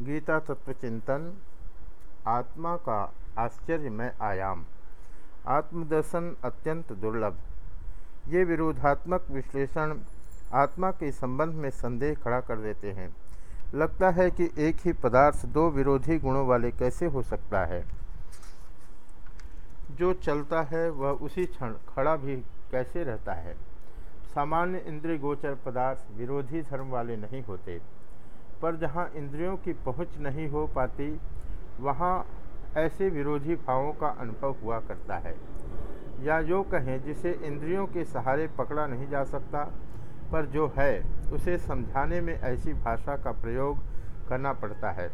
गीता तत्व चिंतन, आत्मा का आश्चर्यमय आयाम। आत्मदर्शन अत्यंत दुर्लभ। ये विरोधात्मक विश्लेषण आत्मा के संबंध में संदेह खड़ा कर देते हैं। लगता है कि एक ही पदार्थ दो विरोधी गुणों वाले कैसे हो सकता है? जो चलता है, वह उसी क्षण खड़ा भी कैसे रहता है? सामान्य इंद्रिय गोचर पदार्थ विरोधी धर्म वाले नहीं होते। पर जहाँ इंद्रियों की पहुँच नहीं हो पाती, वहाँ ऐसे विरोधी भावों का अनुभव हुआ करता है। या जो कहें, जिसे इंद्रियों के सहारे पकड़ा नहीं जा सकता, पर जो है, उसे समझाने में ऐसी भाषा का प्रयोग करना पड़ता है।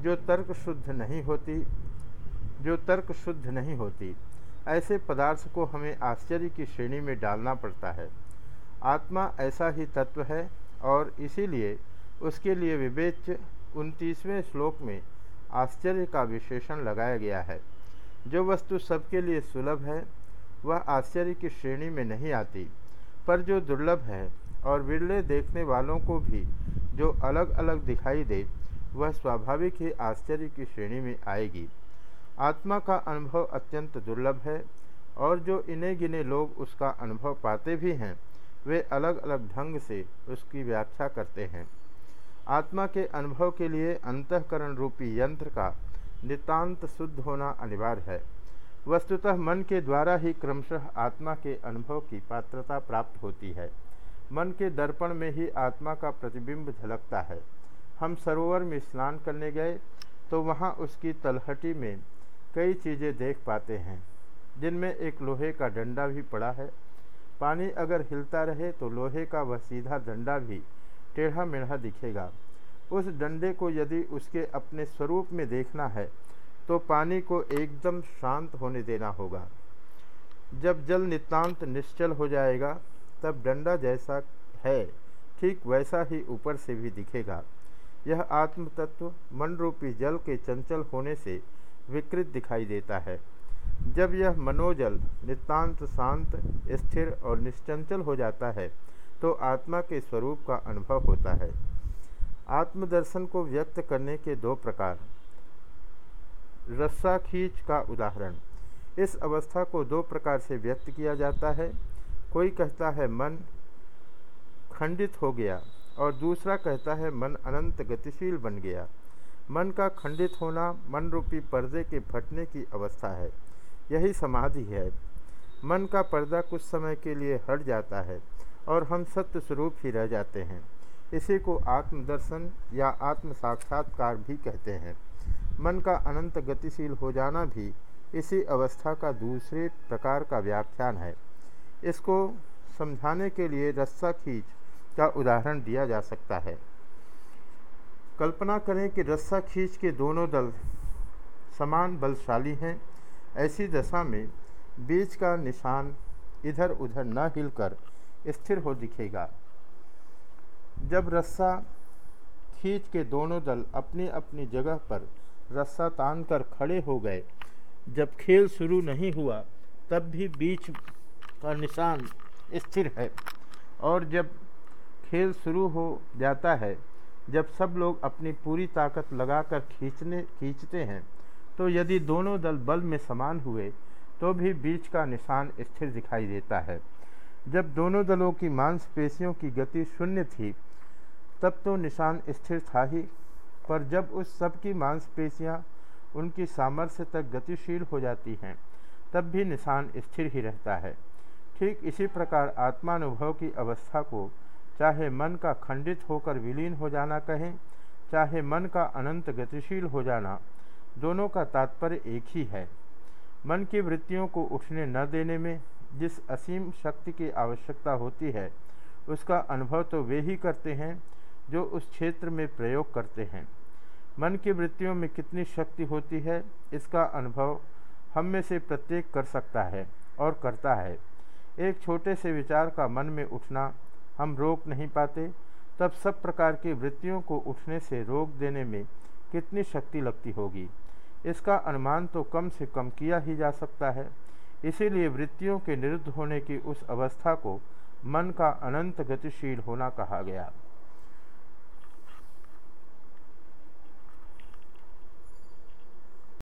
जो तर्क शुद्ध नहीं होती, जो तर्क शुद्ध नहीं होती, ऐसे पदार्थ को हमें आश्चर्य की श्रेणी में डालना पड़ता है। आत्मा ऐसा ही तत्व है और इसीलिए उसके लिए विवेच्य उनतीसवें श्लोक में आश्चर्य का विशेषण लगाया गया है। जो वस्तु सबके लिए सुलभ है, वह आश्चर्य की श्रेणी में नहीं आती, पर जो दुर्लभ है और विरले देखने वालों को भी जो अलग अलग दिखाई दे, वह स्वाभाविक ही आश्चर्य की श्रेणी में आएगी। आत्मा का अनुभव अत्यंत दुर्लभ है और जो इन्हें गिने लोग उसका अनुभव पाते भी हैं, वे अलग अलग ढंग से उसकी व्याख्या करते हैं। आत्मा के अनुभव के लिए अंतकरण रूपी यंत्र का नितांत शुद्ध होना अनिवार्य है। वस्तुतः मन के द्वारा ही क्रमशः आत्मा के अनुभव की पात्रता प्राप्त होती है। मन के दर्पण में ही आत्मा का प्रतिबिंब झलकता है। हम सरोवर में स्नान करने गए तो वहाँ उसकी तलहटी में कई चीज़ें देख पाते हैं। जिनमें एक लोहे का डंडा भी पड़ा है। पानी अगर हिलता रहे तो लोहे का वह सीधा डंडा भी टेढ़ा मेढ़ा दिखेगा। उस डंडे को यदि उसके अपने स्वरूप में देखना है तो पानी को एकदम शांत होने देना होगा। जब जल नितांत निश्चल हो जाएगा, तब डंडा जैसा है, ठीक वैसा ही ऊपर से भी दिखेगा। यह आत्म तत्व मन रूपी जल के चंचल होने से विकृत दिखाई देता है। जब यह मनोजल, नितांत शांत, स्थिर और निश्चंचल हो जाता है तो आत्मा के स्वरूप का अनुभव होता है। आत्मदर्शन को व्यक्त करने के दो प्रकार। रस्सा खींच का उदाहरण। इस अवस्था को दो प्रकार से व्यक्त किया जाता है। कोई कहता है, मन खंडित हो गया और दूसरा कहता है, मन अनंत गतिशील बन गया मन का खंडित होना मन रूपी पर्दे के फटने की अवस्था है। यही समाधि है। मन का पर्दा कुछ समय के लिए हट जाता है। और हम सत्य स्वरूप ही रह जाते हैं। इसी को आत्मदर्शन या आत्म साक्षात्कार भी कहते हैं। मन का अनंत गतिशील हो जाना भी इसी अवस्था का दूसरे प्रकार का व्याख्यान है। इसको समझाने के लिए रस्सा खींच का उदाहरण दिया जा सकता है। कल्पना करें कि रस्सा खींच के दोनों दल समान बलशाली हैं। ऐसी दशा में बीच का निशान इधर उधर न हिलकर स्थिर हो दिखेगा। जब रस्सा खींच के दोनों दल अपनी अपनी जगह पर रस्सा तान कर खड़े हो गए, जब खेल शुरू नहीं हुआ, तब भी बीच का निशान स्थिर है। और जब खेल शुरू हो जाता है, जब सब लोग अपनी पूरी ताकत लगाकर खींचने, खींचते हैं तो यदि दोनों दल बल में समान हुए तो भी बीच का निशान स्थिर दिखाई देता है। जब दोनों दलों की मांसपेशियों की गति शून्य थी, तब तो निशान स्थिर था ही। पर जब उस सब की मांसपेशियाँ उनकी सामर्थ्य तक गतिशील हो जाती हैं, तब भी निशान स्थिर ही रहता है। ठीक इसी प्रकार आत्मानुभव की अवस्था को चाहे मन का खंडित होकर विलीन हो जाना कहें, चाहे मन का अनंत गतिशील हो जाना, दोनों का तात्पर्य एक ही है। मन की वृत्तियों को उठने न देने में जिस असीम शक्ति की आवश्यकता होती है, उसका अनुभव तो वे ही करते हैं जो उस क्षेत्र में प्रयोग करते हैं। मन की वृत्तियों में कितनी शक्ति होती है, इसका अनुभव हम में से प्रत्येक कर सकता है और करता है। एक छोटे से विचार का मन में उठना हम रोक नहीं पाते, तब सब प्रकार की वृत्तियों को उठने से रोक देने में कितनी शक्ति लगती होगी। इसका अनुमान तो कम से कम किया ही जा सकता है। इसीलिए वृत्तियों के निरुद्ध होने की उस अवस्था को मन का अनंत गतिशील होना कहा गया।